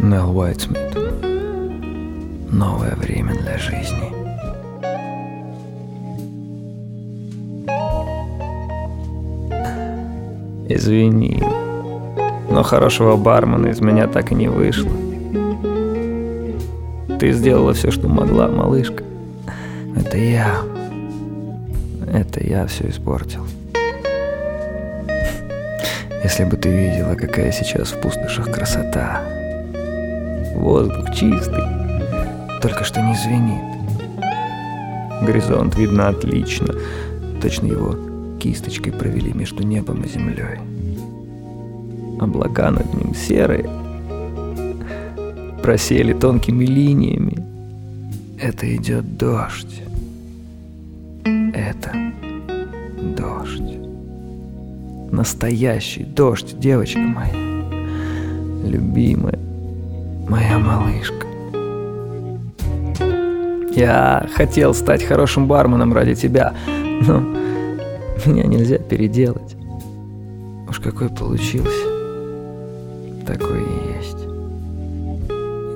Нелл Уайтсмит. Новое время для жизни. Извини, но хорошего бармена из меня так и не вышло. Ты сделала все, что могла, малышка. Это я. Это я все испортил. Если бы ты видела, какая сейчас в пустошах красота. Воздух чистый, только что не звенит. Горизонт видно отлично. Точно его кисточкой провели между небом и землей. Облака над ним серые, просели тонкими линиями. Это идет дождь. Это дождь. Настоящий дождь, девочка моя. Любимая, моя малышка. Я хотел стать хорошим барменом ради тебя, но меня нельзя переделать. Уж какой получился, такой и есть.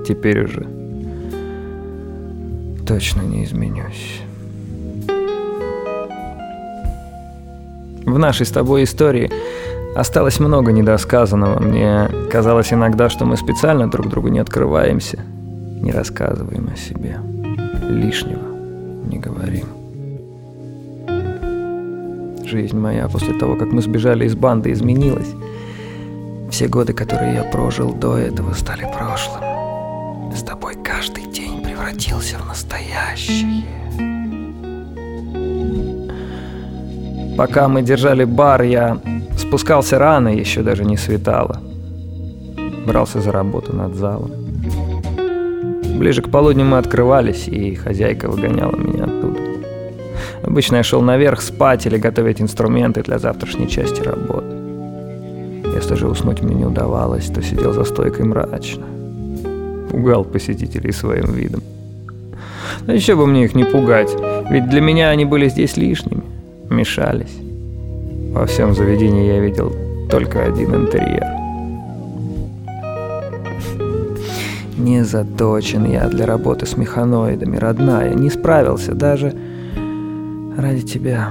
Теперь уже точно не изменюсь. В нашей с тобой истории осталось много недосказанного. Мне казалось иногда, что мы специально друг другу не открываемся, не рассказываем о себе. Лишнего не говорим. Жизнь моя после того, как мы сбежали из банды, изменилась. Все годы, которые я прожил до этого, стали прошлым. С тобой каждый день превратился в настоящее. Пока мы держали бар, я спускался рано, еще даже не светало. Брался за работу над залом. Ближе к полудню мы открывались, и хозяйка выгоняла меня оттуда. Обычно я шел наверх спать или готовить инструменты для завтрашней части работы. Если же уснуть мне не удавалось, то сидел за стойкой мрачно. Пугал посетителей своим видом. Но еще бы мне их не пугать, ведь для меня они были здесь лишними мешались. Во всем заведении я видел только один интерьер. Не заточен я для работы с механоидами, родная. Не справился даже ради тебя.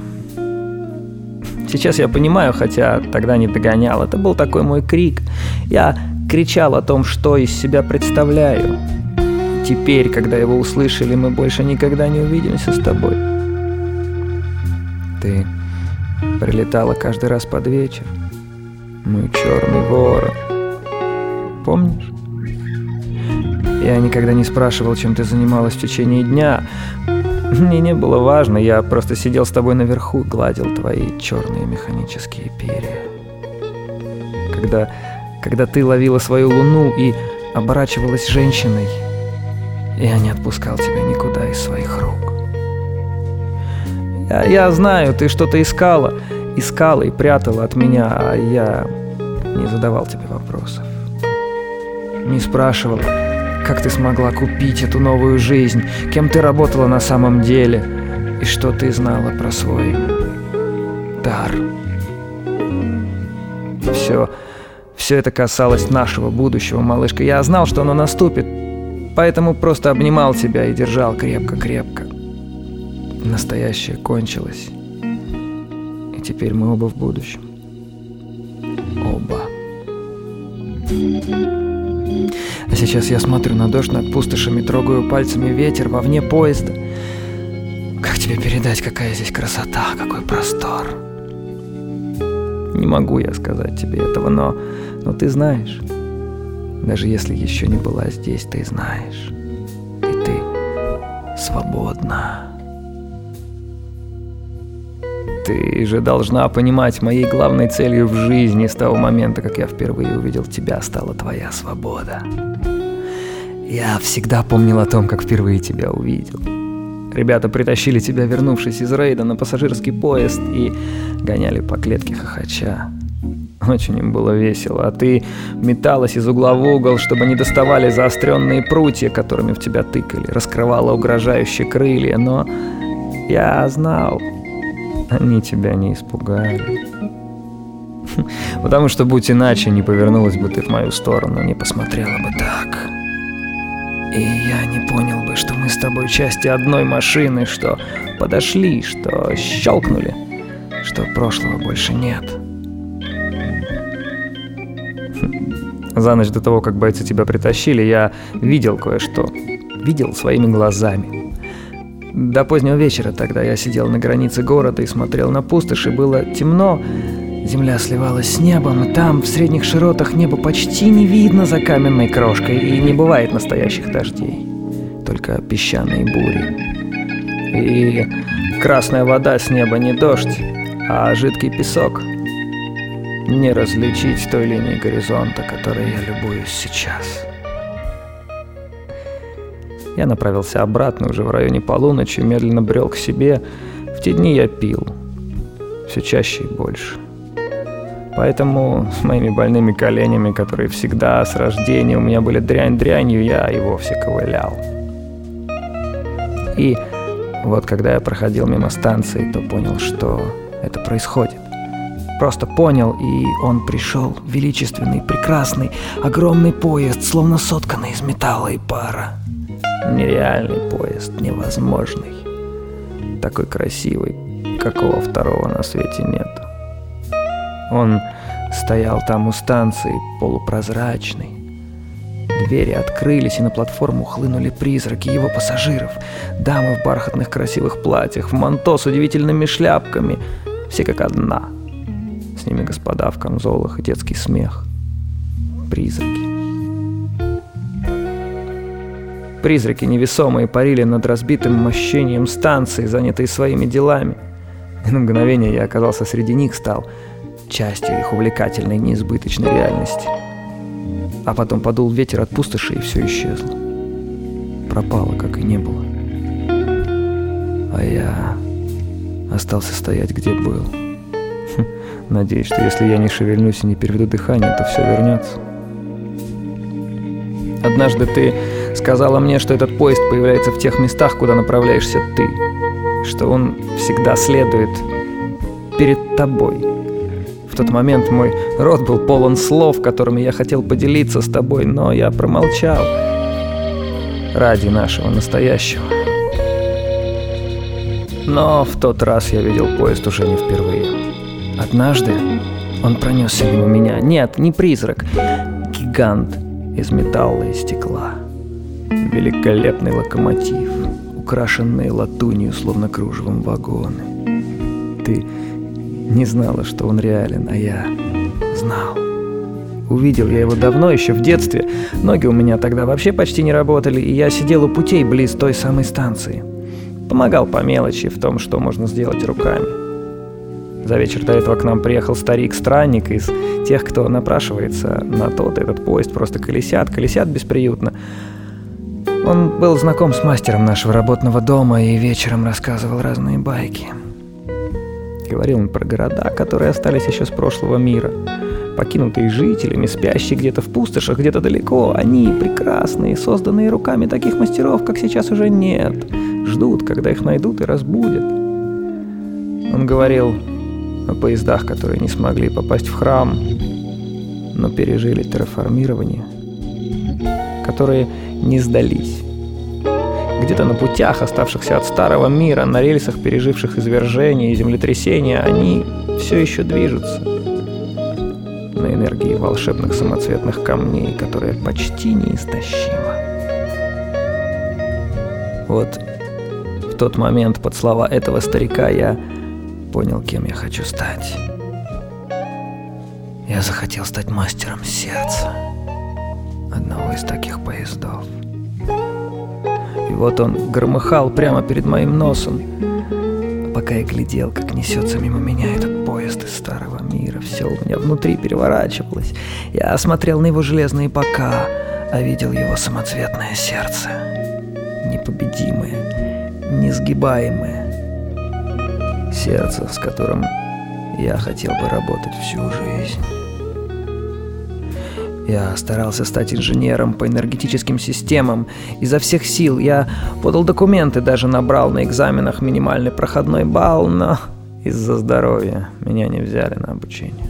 Сейчас я понимаю, хотя тогда не догонял. Это был такой мой крик. Я кричал о том, что из себя представляю. Теперь, когда его услышали, мы больше никогда не увидимся с тобой. Ты прилетала каждый раз под вечер. Мой черный ворон. Помнишь? Я никогда не спрашивал, чем ты занималась в течение дня. Мне не было важно, я просто сидел с тобой наверху, гладил твои черные механические перья. Когда, когда ты ловила свою луну и оборачивалась женщиной, я не отпускал тебя никуда из своих рук. Я, я знаю, ты что-то искала. Искала и прятала от меня, а я не задавал тебе вопросов. Не спрашивал, как ты смогла купить эту новую жизнь, кем ты работала на самом деле и что ты знала про свой дар. Все, все это касалось нашего будущего, малышка. Я знал, что оно наступит, поэтому просто обнимал тебя и держал крепко-крепко. Настоящее кончилось. И теперь мы оба в будущем. Оба. А сейчас я смотрю на дождь над пустошами, трогаю пальцами ветер вовне поезда. Как тебе передать, какая здесь красота, какой простор? Не могу я сказать тебе этого, но, но ты знаешь. Даже если еще не была здесь, ты знаешь. И ты свободна. Ты же должна понимать, моей главной целью в жизни с того момента, как я впервые увидел тебя, стала твоя свобода. Я всегда помнил о том, как впервые тебя увидел. Ребята притащили тебя, вернувшись из рейда, на пассажирский поезд и гоняли по клетке хохоча. Очень им было весело, а ты металась из угла в угол, чтобы не доставали заостренные прутья, которыми в тебя тыкали, раскрывала угрожающие крылья, но я знал, они тебя не испугали. Потому что, будь иначе, не повернулась бы ты в мою сторону, не посмотрела бы так. И я не понял бы, что мы с тобой части одной машины, что подошли, что щелкнули, что прошлого больше нет. За ночь до того, как бойцы тебя притащили, я видел кое-что. Видел своими глазами. До позднего вечера тогда я сидел на границе города и смотрел на пустошь, и было темно. Земля сливалась с небом, и там, в средних широтах, небо почти не видно за каменной крошкой, и не бывает настоящих дождей. Только песчаные бури. И красная вода с неба не дождь, а жидкий песок — не различить той линии горизонта, которой я любуюсь сейчас. Я направился обратно уже в районе полуночи, медленно брел к себе. В те дни я пил. Все чаще и больше. Поэтому с моими больными коленями, которые всегда с рождения у меня были дрянь-дрянью, я и вовсе ковылял. И вот когда я проходил мимо станции, то понял, что это происходит просто понял, и он пришел, величественный, прекрасный, огромный поезд, словно сотканный из металла и пара. Нереальный поезд, невозможный. Такой красивый, какого второго на свете нет. Он стоял там у станции, полупрозрачный. Двери открылись, и на платформу хлынули призраки его пассажиров. Дамы в бархатных красивых платьях, в манто с удивительными шляпками. Все как одна — с ними господа в камзолах и детский смех. Призраки. Призраки невесомые парили над разбитым мощением станции, занятой своими делами. На мгновение я оказался среди них, стал частью их увлекательной неизбыточной реальности. А потом подул ветер от пустоши, и все исчезло. Пропало, как и не было. А я остался стоять, где был. Надеюсь, что если я не шевельнусь и не переведу дыхание, то все вернется. Однажды ты сказала мне, что этот поезд появляется в тех местах, куда направляешься ты. Что он всегда следует перед тобой. В тот момент мой рот был полон слов, которыми я хотел поделиться с тобой, но я промолчал ради нашего настоящего. Но в тот раз я видел поезд уже не впервые. Однажды он пронесся мимо меня. Нет, не призрак. Гигант из металла и стекла. Великолепный локомотив, украшенные латунью, словно кружевом вагоны. Ты не знала, что он реален, а я знал. Увидел я его давно, еще в детстве. Ноги у меня тогда вообще почти не работали, и я сидел у путей близ той самой станции. Помогал по мелочи в том, что можно сделать руками. За вечер до этого к нам приехал старик-странник из тех, кто напрашивается на тот этот поезд, просто колесят, колесят бесприютно. Он был знаком с мастером нашего работного дома и вечером рассказывал разные байки. Говорил он про города, которые остались еще с прошлого мира. Покинутые жителями, спящие где-то в пустошах, где-то далеко. Они прекрасные, созданные руками таких мастеров, как сейчас уже нет. Ждут, когда их найдут и разбудят. Он говорил, о поездах, которые не смогли попасть в храм, но пережили терраформирование, которые не сдались. Где-то на путях, оставшихся от старого мира, на рельсах, переживших извержения и землетрясения, они все еще движутся на энергии волшебных самоцветных камней, которая почти неистощима. Вот в тот момент под слова этого старика я понял, кем я хочу стать. Я захотел стать мастером сердца одного из таких поездов. И вот он громыхал прямо перед моим носом. Пока я глядел, как несется мимо меня этот поезд из старого мира, все у меня внутри переворачивалось. Я осмотрел на его железные бока, а видел его самоцветное сердце. Непобедимое, несгибаемое, сердце, с которым я хотел бы работать всю жизнь. Я старался стать инженером по энергетическим системам. Изо всех сил я подал документы, даже набрал на экзаменах минимальный проходной балл, но из-за здоровья меня не взяли на обучение.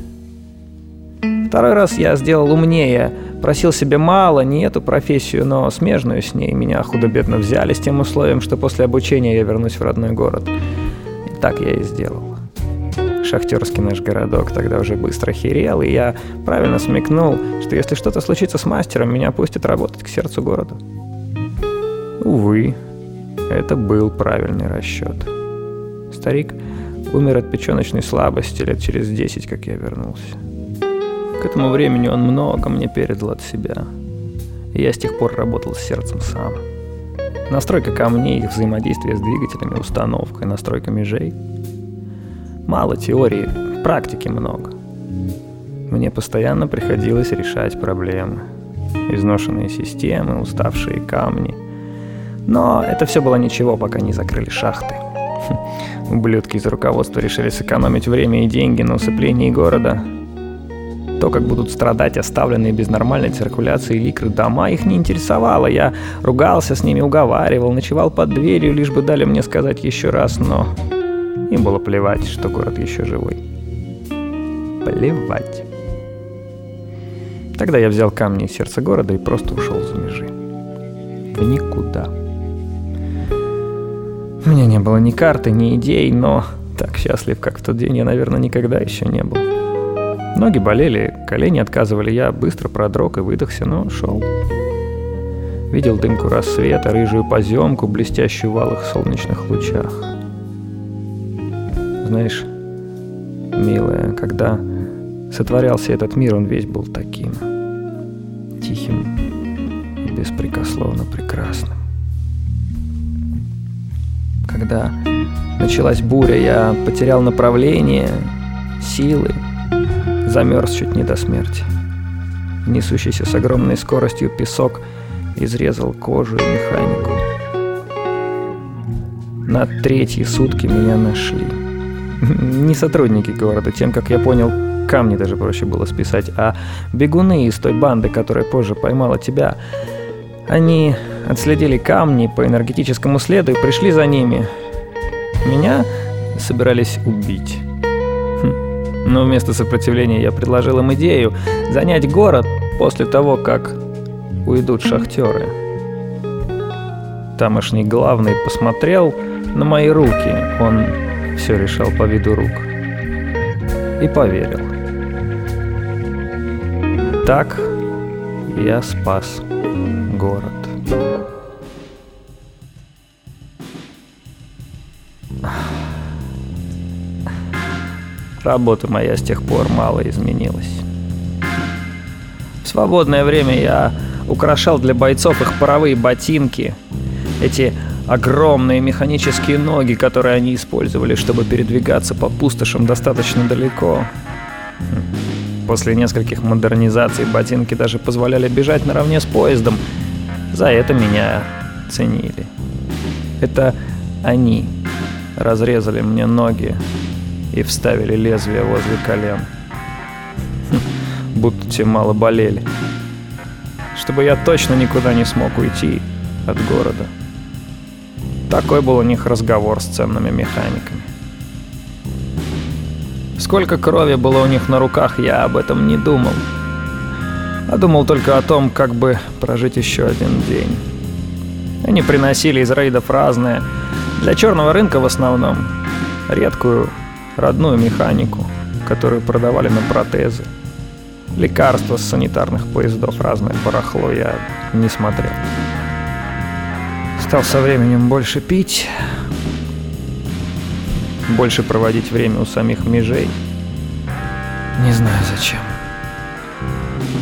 Второй раз я сделал умнее. Просил себе мало, не эту профессию, но смежную с ней. Меня худо-бедно взяли с тем условием, что после обучения я вернусь в родной город. Так я и сделал. Шахтерский наш городок тогда уже быстро херел, и я правильно смекнул, что если что-то случится с мастером, меня пустят работать к сердцу города. Увы, это был правильный расчет. Старик умер от печеночной слабости лет через десять, как я вернулся. К этому времени он много мне передал от себя. И я с тех пор работал с сердцем сам. Настройка камней, их взаимодействие с двигателями, установкой, настройка межей. Мало теории, практики много. Мне постоянно приходилось решать проблемы. Изношенные системы, уставшие камни. Но это все было ничего, пока не закрыли шахты. Ублюдки из руководства решили сэкономить время и деньги на усыплении города. То, как будут страдать оставленные без нормальной циркуляции ликры дома, их не интересовало. Я ругался с ними, уговаривал, ночевал под дверью, лишь бы дали мне сказать еще раз, но им было плевать, что город еще живой. Плевать. Тогда я взял камни из сердца города и просто ушел за межи. В никуда. У меня не было ни карты, ни идей, но так счастлив, как в тот день, я, наверное, никогда еще не был. Ноги болели, колени отказывали, я быстро продрог и выдохся, но шел. Видел дымку рассвета, рыжую поземку, блестящую в алых солнечных лучах. Знаешь, милая, когда сотворялся этот мир, он весь был таким тихим беспрекословно прекрасным. Когда началась буря, я потерял направление, силы, замерз чуть не до смерти. Несущийся с огромной скоростью песок изрезал кожу и механику. На третьи сутки меня нашли. Не сотрудники города, тем, как я понял, камни даже проще было списать, а бегуны из той банды, которая позже поймала тебя. Они отследили камни по энергетическому следу и пришли за ними. Меня собирались убить. Но вместо сопротивления я предложил им идею занять город после того, как уйдут шахтеры. Тамошний главный посмотрел на мои руки. Он все решал по виду рук. И поверил. Так я спас город. Работа моя с тех пор мало изменилась. В свободное время я украшал для бойцов их паровые ботинки, эти огромные механические ноги, которые они использовали, чтобы передвигаться по пустошам достаточно далеко. После нескольких модернизаций ботинки даже позволяли бежать наравне с поездом. За это меня ценили. Это они разрезали мне ноги и вставили лезвие возле колен. Хм, будто те мало болели. Чтобы я точно никуда не смог уйти от города. Такой был у них разговор с ценными механиками. Сколько крови было у них на руках, я об этом не думал. А думал только о том, как бы прожить еще один день. Они приносили из рейдов разное, для черного рынка в основном, редкую родную механику, которую продавали на протезы. Лекарства с санитарных поездов, разное барахло я не смотрел. Стал со временем больше пить, больше проводить время у самих межей. Не знаю зачем.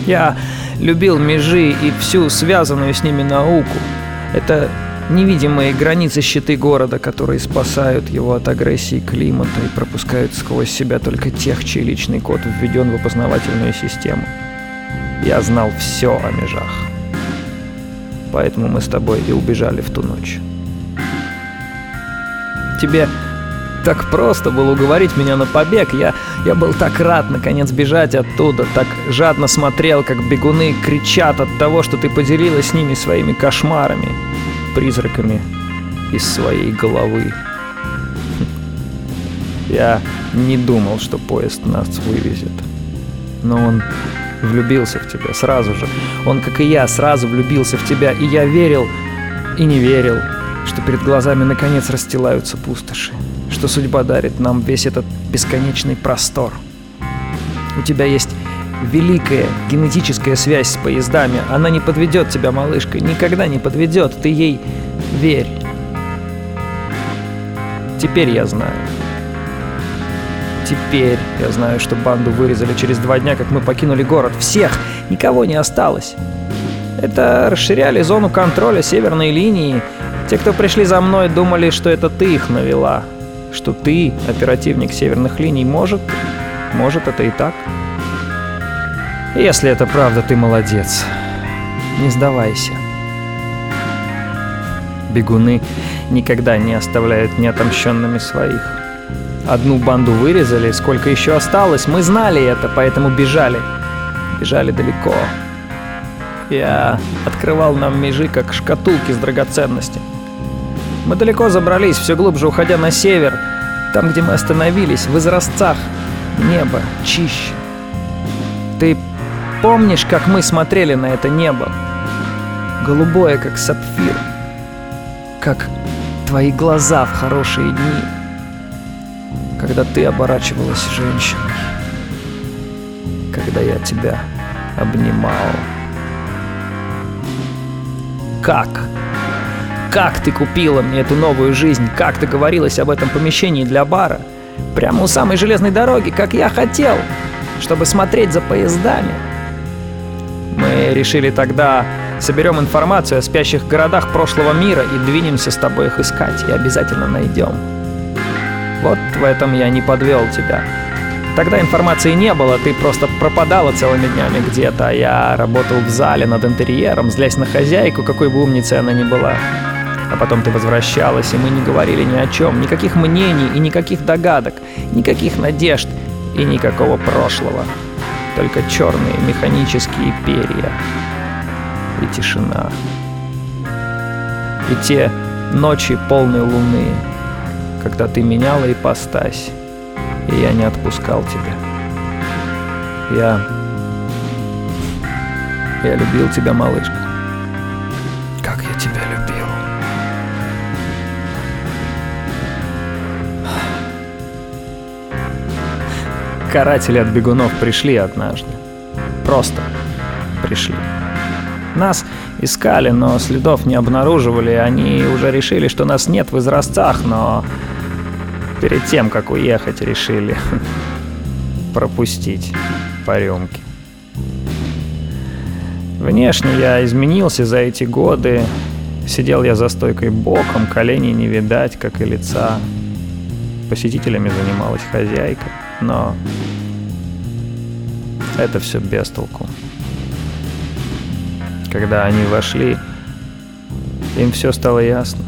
Я любил межи и всю связанную с ними науку. Это невидимые границы щиты города, которые спасают его от агрессии климата и пропускают сквозь себя только тех, чей личный код введен в опознавательную систему. Я знал все о межах. Поэтому мы с тобой и убежали в ту ночь. Тебе так просто было уговорить меня на побег. Я, я был так рад, наконец, бежать оттуда. Так жадно смотрел, как бегуны кричат от того, что ты поделилась с ними своими кошмарами призраками из своей головы. Я не думал, что поезд нас вывезет. Но он влюбился в тебя сразу же. Он, как и я, сразу влюбился в тебя, и я верил и не верил, что перед глазами наконец расстилаются пустоши, что судьба дарит нам весь этот бесконечный простор. У тебя есть великая генетическая связь с поездами. Она не подведет тебя, малышка, никогда не подведет. Ты ей верь. Теперь я знаю. Теперь я знаю, что банду вырезали через два дня, как мы покинули город. Всех! Никого не осталось. Это расширяли зону контроля северной линии. Те, кто пришли за мной, думали, что это ты их навела. Что ты, оперативник северных линий, может, может это и так. Если это правда, ты молодец. Не сдавайся. Бегуны никогда не оставляют неотомщенными своих. Одну банду вырезали, сколько еще осталось, мы знали это, поэтому бежали. Бежали далеко. Я открывал нам межи, как шкатулки с драгоценностями. Мы далеко забрались, все глубже уходя на север. Там, где мы остановились, в изразцах. Небо чище. Ты помнишь, как мы смотрели на это небо? Голубое, как сапфир. Как твои глаза в хорошие дни когда ты оборачивалась женщиной, когда я тебя обнимал. Как? Как ты купила мне эту новую жизнь? Как договорилась об этом помещении для бара? Прямо у самой железной дороги, как я хотел, чтобы смотреть за поездами. Решили тогда, соберем информацию о спящих городах прошлого мира и двинемся с тобой их искать, и обязательно найдем. Вот в этом я не подвел тебя. Тогда информации не было, ты просто пропадала целыми днями где-то, а я работал в зале над интерьером, злясь на хозяйку, какой бы умницей она ни была. А потом ты возвращалась, и мы не говорили ни о чем, никаких мнений и никаких догадок, никаких надежд и никакого прошлого. Только черные механические перья и тишина. И те ночи полной луны, когда ты меняла ипостась, и я не отпускал тебя. Я... Я любил тебя, малышка. Каратели от бегунов пришли однажды. Просто пришли. Нас искали, но следов не обнаруживали. Они уже решили, что нас нет в изразцах, но перед тем, как уехать, решили пропустить по рюмке. Внешне я изменился за эти годы. Сидел я за стойкой боком, коленей не видать, как и лица. Посетителями занималась хозяйка, но это все без толку. Когда они вошли, им все стало ясно.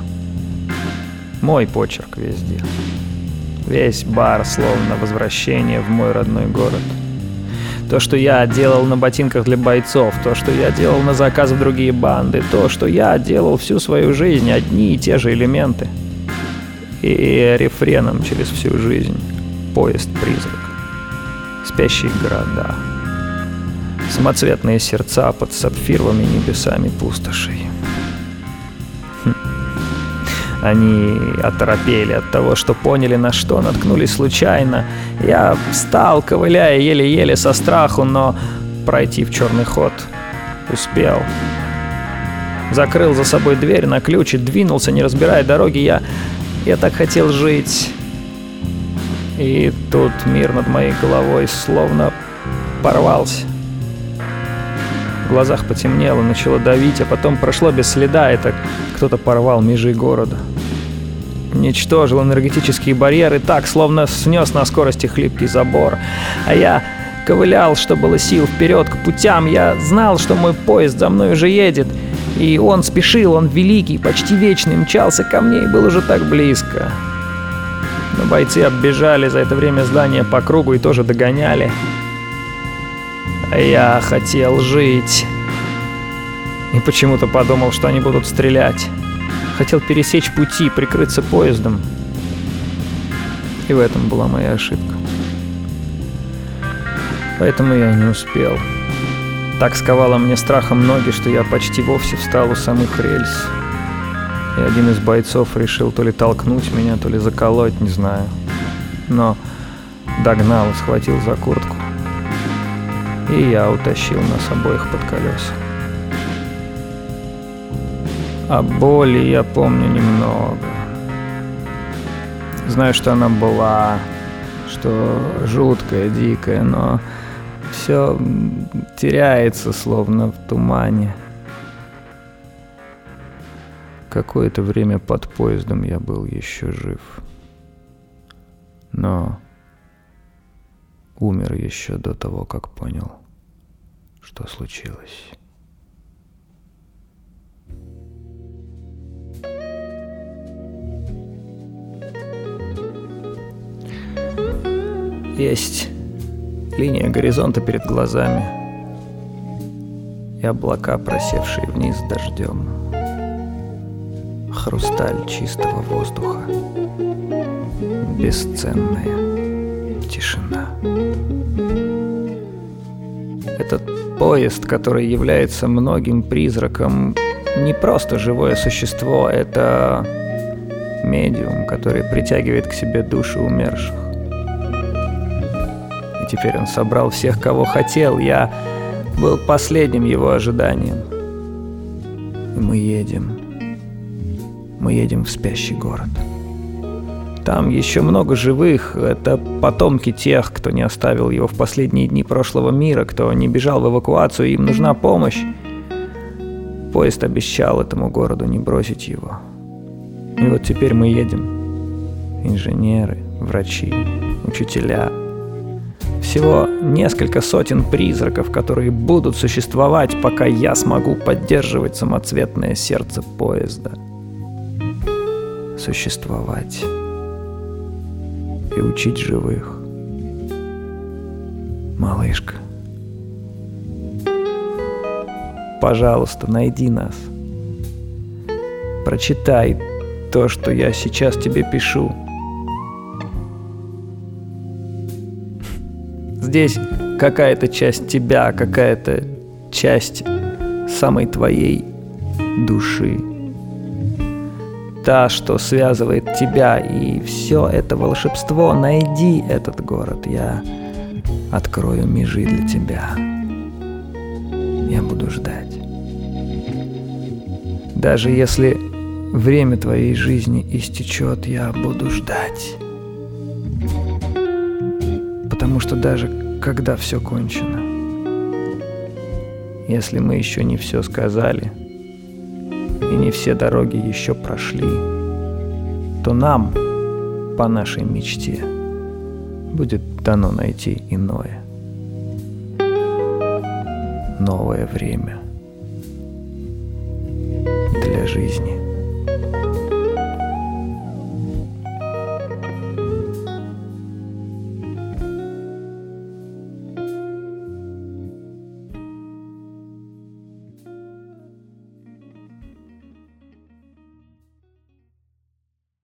Мой почерк везде. Весь бар словно возвращение в мой родной город. То, что я делал на ботинках для бойцов, то, что я делал на заказ в другие банды, то, что я делал всю свою жизнь, одни и те же элементы. И рефреном через всю жизнь. Поезд-призрак. Спящие города. Самоцветные сердца под сапфировыми небесами пустошей. Хм. Они оторопели от того, что поняли, на что наткнулись случайно. Я встал, ковыляя еле-еле со страху, но пройти в черный ход успел. Закрыл за собой дверь на ключ и двинулся, не разбирая дороги. Я, я так хотел жить. И тут мир над моей головой словно порвался глазах потемнело, начало давить, а потом прошло без следа, это кто-то порвал межи города. Уничтожил энергетические барьеры так, словно снес на скорости хлипкий забор. А я ковылял, что было сил, вперед к путям. Я знал, что мой поезд за мной уже едет. И он спешил, он великий, почти вечный, мчался ко мне и был уже так близко. Но бойцы оббежали за это время здание по кругу и тоже догоняли. Я хотел жить. И почему-то подумал, что они будут стрелять. Хотел пересечь пути, прикрыться поездом. И в этом была моя ошибка. Поэтому я не успел. так сковала мне страхом ноги, что я почти вовсе встал у самых рельс. И один из бойцов решил то ли толкнуть меня, то ли заколоть, не знаю. Но догнал и схватил за куртку. И я утащил нас обоих под колеса. О боли я помню немного. Знаю, что она была, что жуткая, дикая, но все теряется, словно в тумане. Какое-то время под поездом я был еще жив. Но умер еще до того, как понял, что случилось. Есть линия горизонта перед глазами и облака, просевшие вниз дождем. Хрусталь чистого воздуха. Бесценная тишина. Этот поезд, который является многим призраком, не просто живое существо, это медиум, который притягивает к себе души умерших. Теперь он собрал всех, кого хотел. Я был последним его ожиданием. И мы едем. Мы едем в спящий город. Там еще много живых. Это потомки тех, кто не оставил его в последние дни прошлого мира, кто не бежал в эвакуацию, им нужна помощь. Поезд обещал этому городу не бросить его. И вот теперь мы едем. Инженеры, врачи, учителя, всего несколько сотен призраков, которые будут существовать, пока я смогу поддерживать самоцветное сердце поезда. Существовать и учить живых. Малышка, пожалуйста, найди нас. Прочитай то, что я сейчас тебе пишу. здесь какая-то часть тебя, какая-то часть самой твоей души. Та, что связывает тебя и все это волшебство, найди этот город. Я открою межи для тебя. Я буду ждать. Даже если время твоей жизни истечет, я буду ждать. Потому что даже когда все кончено. Если мы еще не все сказали и не все дороги еще прошли, то нам, по нашей мечте, будет дано найти иное. Новое время для жизни.